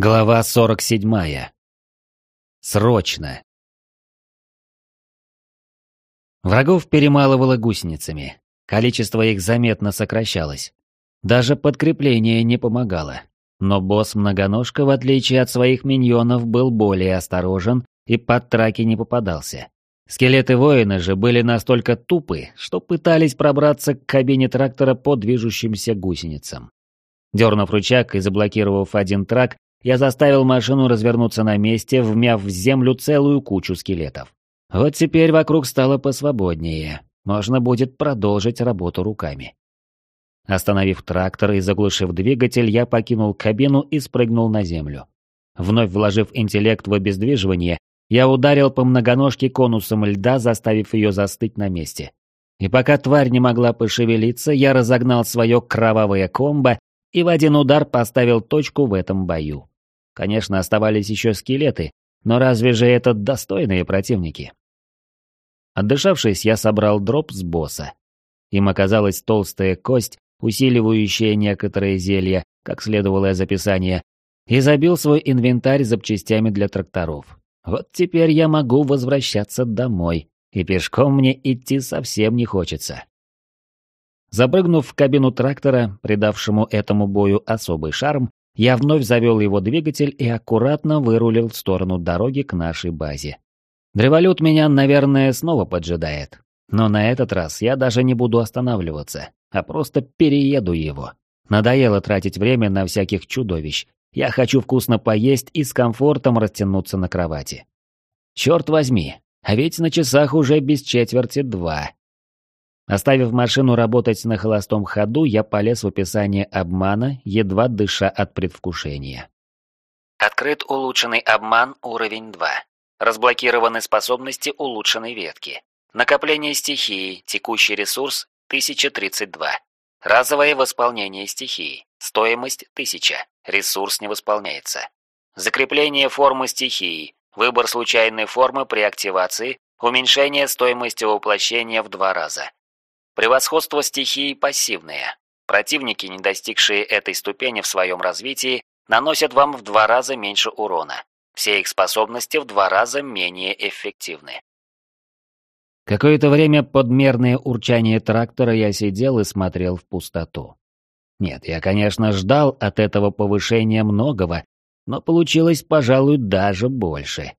Глава 47. Срочно. Врагов перемалывало гусеницами. Количество их заметно сокращалось. Даже подкрепление не помогало. Но босс-многоножка, в отличие от своих миньонов, был более осторожен и под траки не попадался. Скелеты воина же были настолько тупы, что пытались пробраться к кабине трактора по движущимся гусеницам. Дернув рычаг и заблокировав один трак, я заставил машину развернуться на месте, вмяв в землю целую кучу скелетов. Вот теперь вокруг стало посвободнее. Можно будет продолжить работу руками. Остановив трактор и заглушив двигатель, я покинул кабину и спрыгнул на землю. Вновь вложив интеллект в обездвиживание, я ударил по многоножке конусом льда, заставив ее застыть на месте. И пока тварь не могла пошевелиться, я разогнал свое кровавое комбо и в один удар поставил точку в этом бою. Конечно, оставались еще скелеты, но разве же это достойные противники? Отдышавшись, я собрал дроп с босса. Им оказалась толстая кость, усиливающая некоторые зелья, как следовало из описания, и забил свой инвентарь запчастями для тракторов. Вот теперь я могу возвращаться домой, и пешком мне идти совсем не хочется. Запрыгнув в кабину трактора, придавшему этому бою особый шарм, я вновь завел его двигатель и аккуратно вырулил в сторону дороги к нашей базе. Древолют меня, наверное, снова поджидает. Но на этот раз я даже не буду останавливаться, а просто перееду его. Надоело тратить время на всяких чудовищ. Я хочу вкусно поесть и с комфортом растянуться на кровати. Черт возьми, а ведь на часах уже без четверти два. Оставив машину работать на холостом ходу, я полез в описание обмана, едва дыша от предвкушения. Открыт улучшенный обман уровень 2. Разблокированы способности улучшенной ветки. Накопление стихии, текущий ресурс 1032. Разовое восполнение стихии, стоимость 1000, ресурс не восполняется. Закрепление формы стихии, выбор случайной формы при активации, уменьшение стоимости воплощения в два раза. Превосходство стихии пассивное. Противники, не достигшие этой ступени в своем развитии, наносят вам в два раза меньше урона. Все их способности в два раза менее эффективны. Какое-то время под мерное урчание трактора я сидел и смотрел в пустоту. Нет, я, конечно, ждал от этого повышения многого, но получилось, пожалуй, даже больше.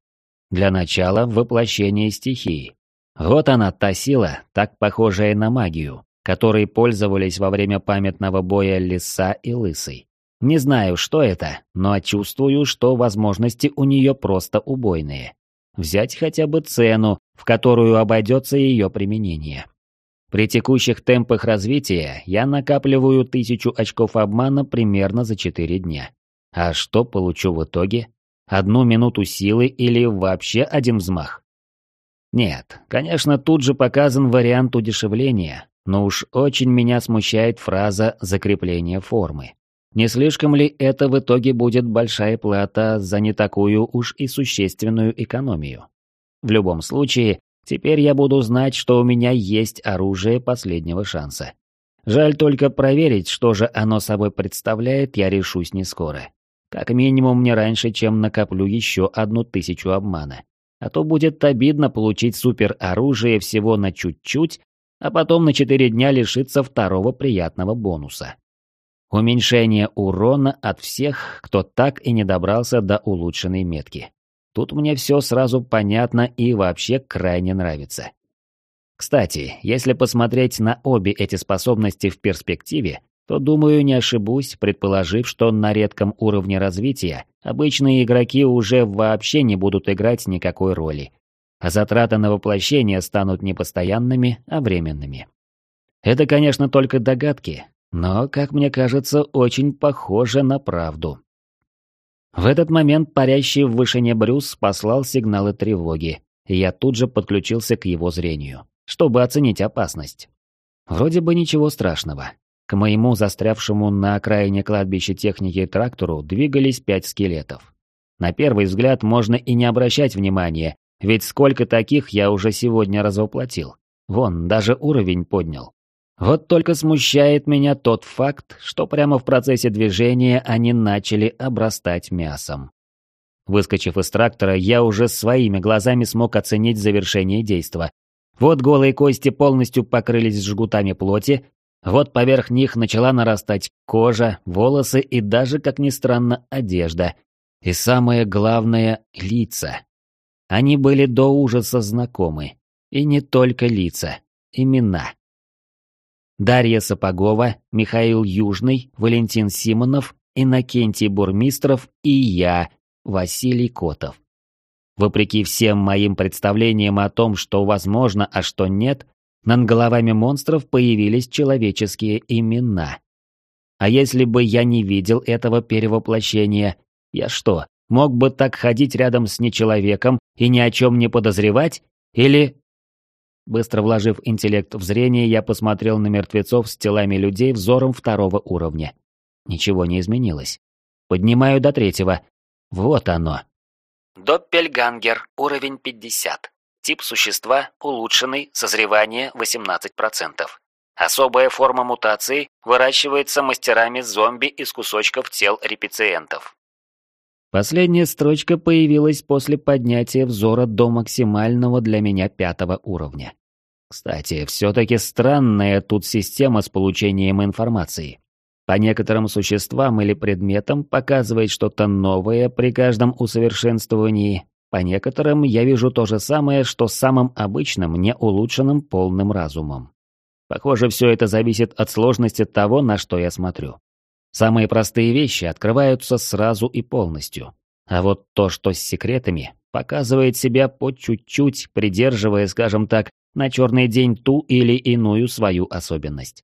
Для начала воплощение стихии. Вот она, та сила, так похожая на магию, которой пользовались во время памятного боя Лиса и Лысый. Не знаю, что это, но чувствую, что возможности у нее просто убойные. Взять хотя бы цену, в которую обойдется ее применение. При текущих темпах развития я накапливаю тысячу очков обмана примерно за 4 дня. А что получу в итоге? Одну минуту силы или вообще один взмах? Нет, конечно, тут же показан вариант удешевления, но уж очень меня смущает фраза «закрепление формы». Не слишком ли это в итоге будет большая плата за не такую уж и существенную экономию? В любом случае, теперь я буду знать, что у меня есть оружие последнего шанса. Жаль только проверить, что же оно собой представляет, я решусь не скоро. Как минимум не раньше, чем накоплю еще одну тысячу обмана. А то будет обидно получить супероружие всего на чуть-чуть, а потом на 4 дня лишиться второго приятного бонуса. Уменьшение урона от всех, кто так и не добрался до улучшенной метки. Тут мне все сразу понятно и вообще крайне нравится. Кстати, если посмотреть на обе эти способности в перспективе, то, думаю, не ошибусь, предположив, что на редком уровне развития обычные игроки уже вообще не будут играть никакой роли, а затраты на воплощение станут не постоянными, а временными. Это, конечно, только догадки, но, как мне кажется, очень похоже на правду. В этот момент парящий в вышине Брюс послал сигналы тревоги, и я тут же подключился к его зрению, чтобы оценить опасность. Вроде бы ничего страшного, к моему застрявшему на окраине кладбища техники трактору двигались пять скелетов. На первый взгляд можно и не обращать внимания, ведь сколько таких я уже сегодня развоплотил. Вон, даже уровень поднял. Вот только смущает меня тот факт, что прямо в процессе движения они начали обрастать мясом. Выскочив из трактора, я уже своими глазами смог оценить завершение действа. Вот голые кости полностью покрылись жгутами плоти, вот поверх них начала нарастать кожа, волосы и даже, как ни странно, одежда. И самое главное — лица. Они были до ужаса знакомы. И не только лица, имена. Дарья Сапогова, Михаил Южный, Валентин Симонов, Иннокентий Бурмистров и я, Василий Котов. Вопреки всем моим представлениям о том, что возможно, а что нет, над головами монстров появились человеческие имена. А если бы я не видел этого перевоплощения, я что, мог бы так ходить рядом с нечеловеком и ни о чем не подозревать? Или... Быстро вложив интеллект в зрение, я посмотрел на мертвецов с телами людей взором второго уровня. Ничего не изменилось. Поднимаю до третьего. Вот оно. Доппельгангер, уровень 50. Тип существа улучшенный, созревание 18%. Особая форма мутации выращивается мастерами зомби из кусочков тел репициентов. Последняя строчка появилась после поднятия взора до максимального для меня пятого уровня. Кстати, все-таки странная тут система с получением информации. По некоторым существам или предметам показывает что-то новое при каждом усовершенствовании, по некоторым я вижу то же самое, что с самым обычным, не улучшенным полным разумом. Похоже, все это зависит от сложности того, на что я смотрю. Самые простые вещи открываются сразу и полностью. А вот то, что с секретами, показывает себя по чуть-чуть, придерживая, скажем так, на черный день ту или иную свою особенность.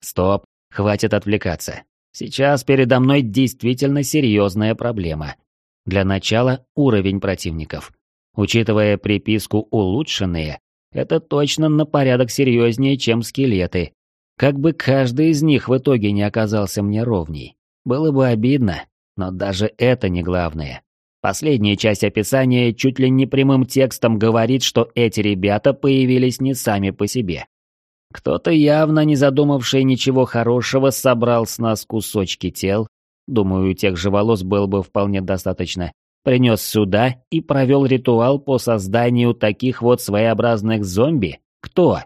Стоп, хватит отвлекаться. Сейчас передо мной действительно серьезная проблема. Для начала уровень противников. Учитывая приписку «улучшенные», это точно на порядок серьезнее, чем скелеты. Как бы каждый из них в итоге не оказался мне ровней. Было бы обидно, но даже это не главное. Последняя часть описания чуть ли не прямым текстом говорит, что эти ребята появились не сами по себе. Кто-то явно, не задумавший ничего хорошего, собрал с нас кусочки тел, думаю, тех же волос было бы вполне достаточно, принес сюда и провел ритуал по созданию таких вот своеобразных зомби? Кто?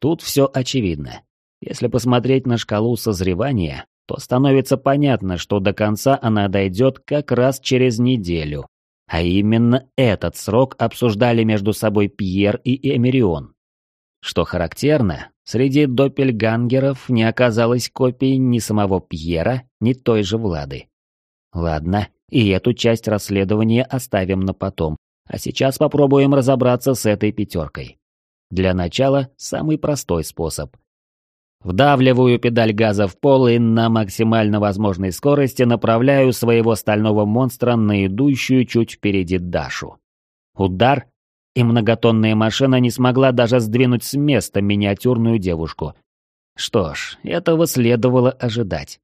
Тут все очевидно. Если посмотреть на шкалу созревания, то становится понятно, что до конца она дойдет как раз через неделю. А именно этот срок обсуждали между собой Пьер и Эмерион. Что характерно, среди доппельгангеров не оказалось копий ни самого Пьера, ни той же Влады. Ладно, и эту часть расследования оставим на потом, а сейчас попробуем разобраться с этой пятеркой. Для начала самый простой способ. Вдавливаю педаль газа в пол и на максимально возможной скорости направляю своего стального монстра на идущую чуть впереди Дашу. Удар, и многотонная машина не смогла даже сдвинуть с места миниатюрную девушку. Что ж, этого следовало ожидать.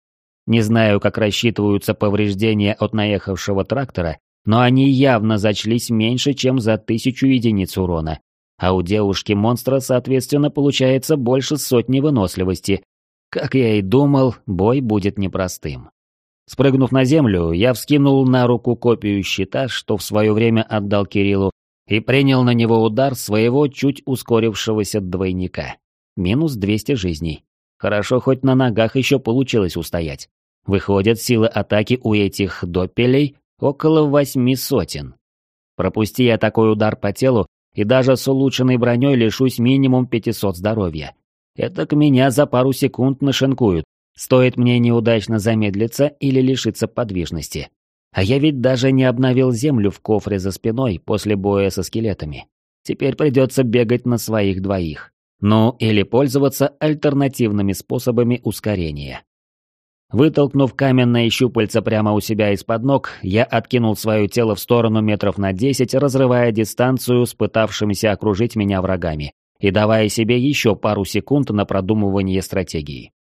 Не знаю, как рассчитываются повреждения от наехавшего трактора, но они явно зачлись меньше, чем за тысячу единиц урона. А у девушки-монстра, соответственно, получается больше сотни выносливости. Как я и думал, бой будет непростым. Спрыгнув на землю, я вскинул на руку копию щита, что в свое время отдал Кириллу, и принял на него удар своего чуть ускорившегося двойника. Минус 200 жизней. Хорошо, хоть на ногах еще получилось устоять. Выходит, сила атаки у этих доппелей около восьми сотен. Пропусти я такой удар по телу, и даже с улучшенной броней лишусь минимум 500 здоровья. Это к меня за пару секунд нашинкуют. Стоит мне неудачно замедлиться или лишиться подвижности. А я ведь даже не обновил землю в кофре за спиной после боя со скелетами. Теперь придется бегать на своих двоих. Ну, или пользоваться альтернативными способами ускорения. Вытолкнув каменное щупальце прямо у себя из-под ног, я откинул свое тело в сторону метров на десять, разрывая дистанцию с пытавшимися окружить меня врагами и давая себе еще пару секунд на продумывание стратегии.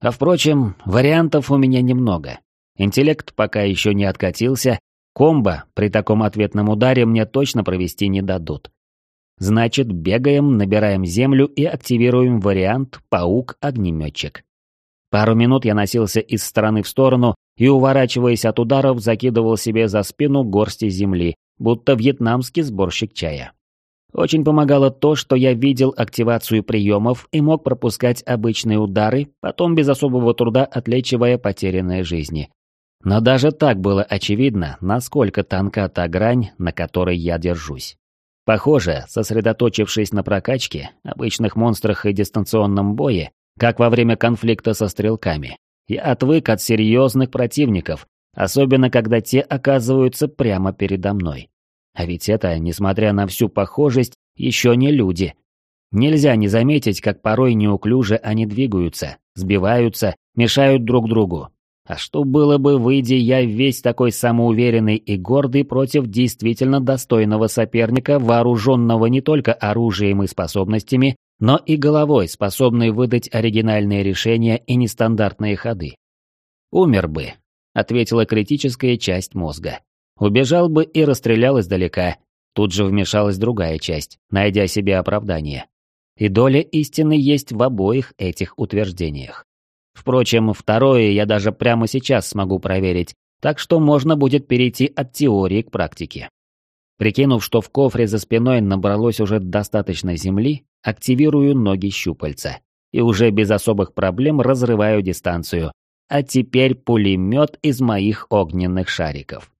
А впрочем, вариантов у меня немного. Интеллект пока еще не откатился, комбо при таком ответном ударе мне точно провести не дадут. Значит, бегаем, набираем землю и активируем вариант «Паук-огнеметчик». Пару минут я носился из стороны в сторону и, уворачиваясь от ударов, закидывал себе за спину горсти земли, будто вьетнамский сборщик чая. Очень помогало то, что я видел активацию приемов и мог пропускать обычные удары, потом без особого труда отлечивая потерянные жизни. Но даже так было очевидно, насколько тонка та грань, на которой я держусь. Похоже, сосредоточившись на прокачке, обычных монстрах и дистанционном бое, как во время конфликта со стрелками. Я отвык от серьезных противников, особенно когда те оказываются прямо передо мной. А ведь это, несмотря на всю похожесть, еще не люди. Нельзя не заметить, как порой неуклюже они двигаются, сбиваются, мешают друг другу. А что было бы, выйдя я весь такой самоуверенный и гордый против действительно достойного соперника, вооруженного не только оружием и способностями, но и головой, способной выдать оригинальные решения и нестандартные ходы. «Умер бы», — ответила критическая часть мозга. «Убежал бы и расстрелял издалека». Тут же вмешалась другая часть, найдя себе оправдание. И доля истины есть в обоих этих утверждениях. Впрочем, второе я даже прямо сейчас смогу проверить, так что можно будет перейти от теории к практике. Прикинув, что в кофре за спиной набралось уже достаточно земли, активирую ноги щупальца. И уже без особых проблем разрываю дистанцию. А теперь пулемет из моих огненных шариков.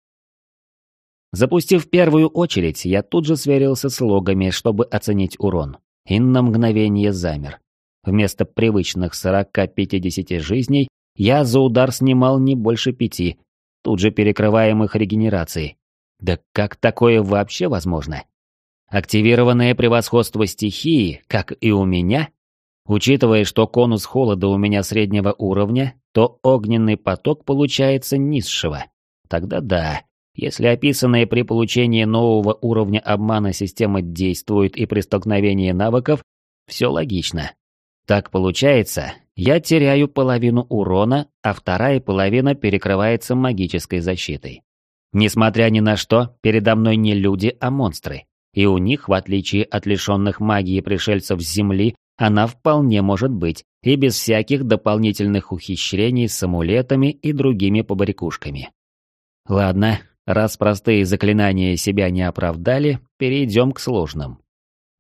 Запустив первую очередь, я тут же сверился с логами, чтобы оценить урон. И на мгновение замер. Вместо привычных 40-50 жизней я за удар снимал не больше пяти, тут же перекрываемых регенерацией. Да как такое вообще возможно? Активированное превосходство стихии, как и у меня? Учитывая, что конус холода у меня среднего уровня, то огненный поток получается низшего. Тогда да, если описанная при получении нового уровня обмана система действует и при столкновении навыков, все логично. Так получается, я теряю половину урона, а вторая половина перекрывается магической защитой. Несмотря ни на что, передо мной не люди, а монстры. И у них, в отличие от лишенных магии пришельцев с Земли, она вполне может быть, и без всяких дополнительных ухищрений с амулетами и другими побрякушками. Ладно, раз простые заклинания себя не оправдали, перейдем к сложным.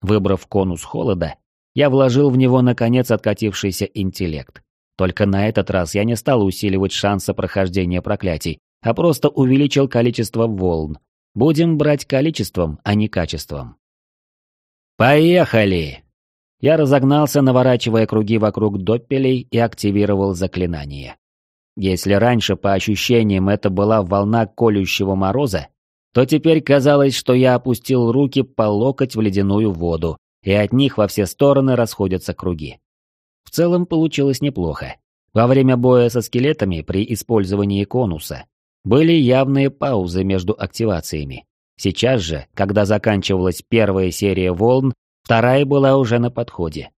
Выбрав конус холода, я вложил в него наконец откатившийся интеллект. Только на этот раз я не стал усиливать шансы прохождения проклятий, а просто увеличил количество волн. Будем брать количеством, а не качеством. «Поехали!» Я разогнался, наворачивая круги вокруг доппелей и активировал заклинание. Если раньше, по ощущениям, это была волна колющего мороза, то теперь казалось, что я опустил руки по локоть в ледяную воду, и от них во все стороны расходятся круги. В целом получилось неплохо. Во время боя со скелетами при использовании конуса были явные паузы между активациями. Сейчас же, когда заканчивалась первая серия волн, вторая была уже на подходе.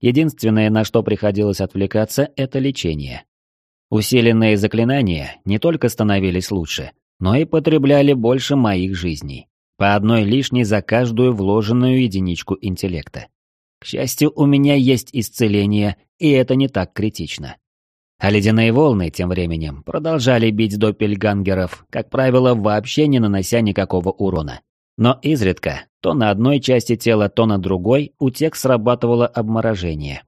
Единственное, на что приходилось отвлекаться, это лечение. Усиленные заклинания не только становились лучше, но и потребляли больше моих жизней. По одной лишней за каждую вложенную единичку интеллекта. К счастью, у меня есть исцеление, и это не так критично. А ледяные волны, тем временем, продолжали бить доппельгангеров, как правило, вообще не нанося никакого урона. Но изредка, то на одной части тела, то на другой, у тех срабатывало обморожение.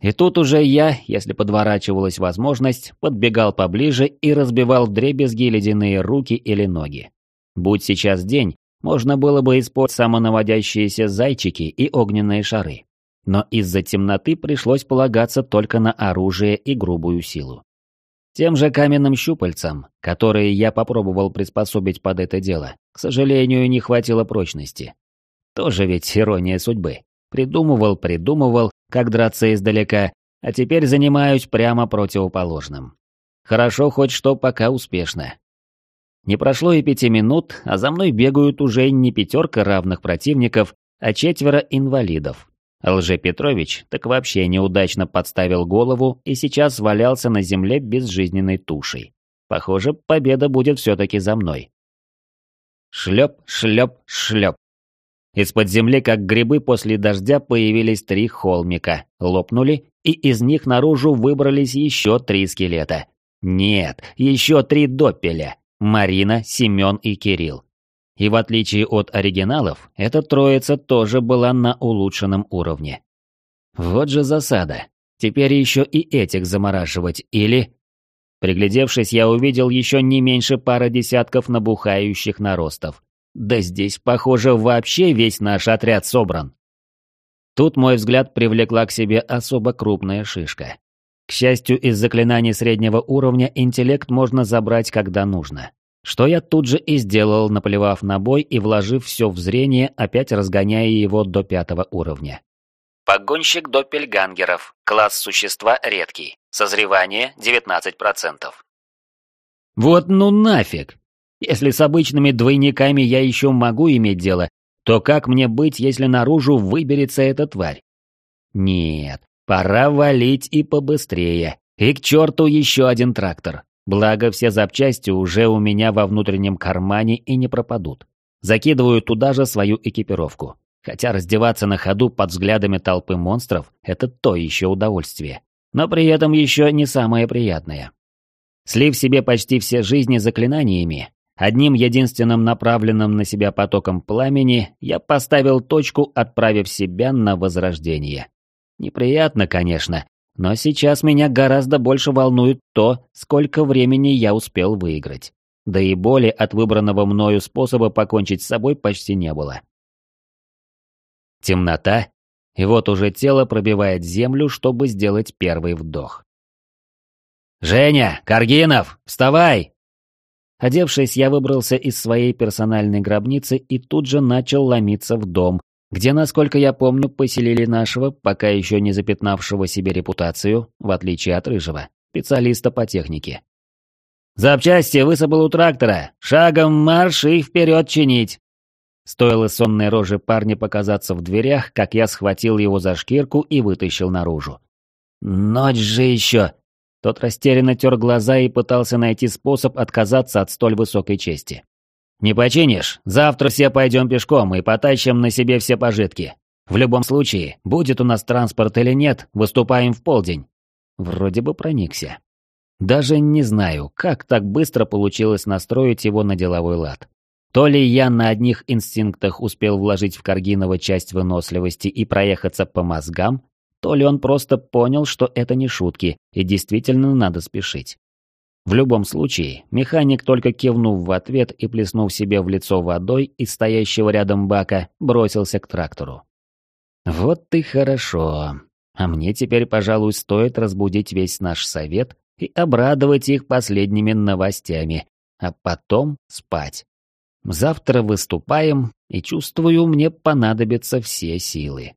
И тут уже я, если подворачивалась возможность, подбегал поближе и разбивал вдребезги ледяные руки или ноги. Будь сейчас день, можно было бы использовать самонаводящиеся зайчики и огненные шары но из-за темноты пришлось полагаться только на оружие и грубую силу. Тем же каменным щупальцам, которые я попробовал приспособить под это дело, к сожалению, не хватило прочности. Тоже ведь ирония судьбы. Придумывал, придумывал, как драться издалека, а теперь занимаюсь прямо противоположным. Хорошо хоть что пока успешно. Не прошло и пяти минут, а за мной бегают уже не пятерка равных противников, а четверо инвалидов, Лже-Петрович так вообще неудачно подставил голову и сейчас валялся на земле безжизненной тушей. Похоже, победа будет все-таки за мной. Шлеп, шлеп, шлеп. Из-под земли, как грибы после дождя, появились три холмика, лопнули, и из них наружу выбрались еще три скелета. Нет, еще три доппеля. Марина, Семен и Кирилл. И в отличие от оригиналов, эта троица тоже была на улучшенном уровне. Вот же засада. Теперь еще и этих замораживать или... Приглядевшись, я увидел еще не меньше пары десятков набухающих наростов. Да здесь, похоже, вообще весь наш отряд собран. Тут мой взгляд привлекла к себе особо крупная шишка. Счастью, из заклинаний среднего уровня интеллект можно забрать, когда нужно. Что я тут же и сделал, наплевав на бой и вложив все в зрение, опять разгоняя его до пятого уровня. Погонщик доппельгангеров. Класс существа редкий. Созревание 19%. Вот ну нафиг! Если с обычными двойниками я еще могу иметь дело, то как мне быть, если наружу выберется эта тварь? Нет, пора валить и побыстрее. И к черту еще один трактор. Благо, все запчасти уже у меня во внутреннем кармане и не пропадут. Закидываю туда же свою экипировку. Хотя раздеваться на ходу под взглядами толпы монстров – это то еще удовольствие. Но при этом еще не самое приятное. Слив себе почти все жизни заклинаниями, одним единственным направленным на себя потоком пламени, я поставил точку, отправив себя на возрождение. Неприятно, конечно, но сейчас меня гораздо больше волнует то, сколько времени я успел выиграть. Да и боли от выбранного мною способа покончить с собой почти не было. Темнота, и вот уже тело пробивает землю, чтобы сделать первый вдох. «Женя! Каргинов! Вставай!» Одевшись, я выбрался из своей персональной гробницы и тут же начал ломиться в дом, где, насколько я помню, поселили нашего, пока еще не запятнавшего себе репутацию, в отличие от Рыжего, специалиста по технике. «Запчасти высыпал у трактора! Шагом марш и вперед чинить!» Стоило сонной роже парня показаться в дверях, как я схватил его за шкирку и вытащил наружу. «Ночь же еще!» Тот растерянно тер глаза и пытался найти способ отказаться от столь высокой чести. «Не починишь? Завтра все пойдем пешком и потащим на себе все пожитки. В любом случае, будет у нас транспорт или нет, выступаем в полдень». Вроде бы проникся. Даже не знаю, как так быстро получилось настроить его на деловой лад. То ли я на одних инстинктах успел вложить в Каргинова часть выносливости и проехаться по мозгам, то ли он просто понял, что это не шутки и действительно надо спешить. В любом случае, механик, только кивнув в ответ и плеснув себе в лицо водой из стоящего рядом бака, бросился к трактору. «Вот ты хорошо. А мне теперь, пожалуй, стоит разбудить весь наш совет и обрадовать их последними новостями, а потом спать. Завтра выступаем, и чувствую, мне понадобятся все силы».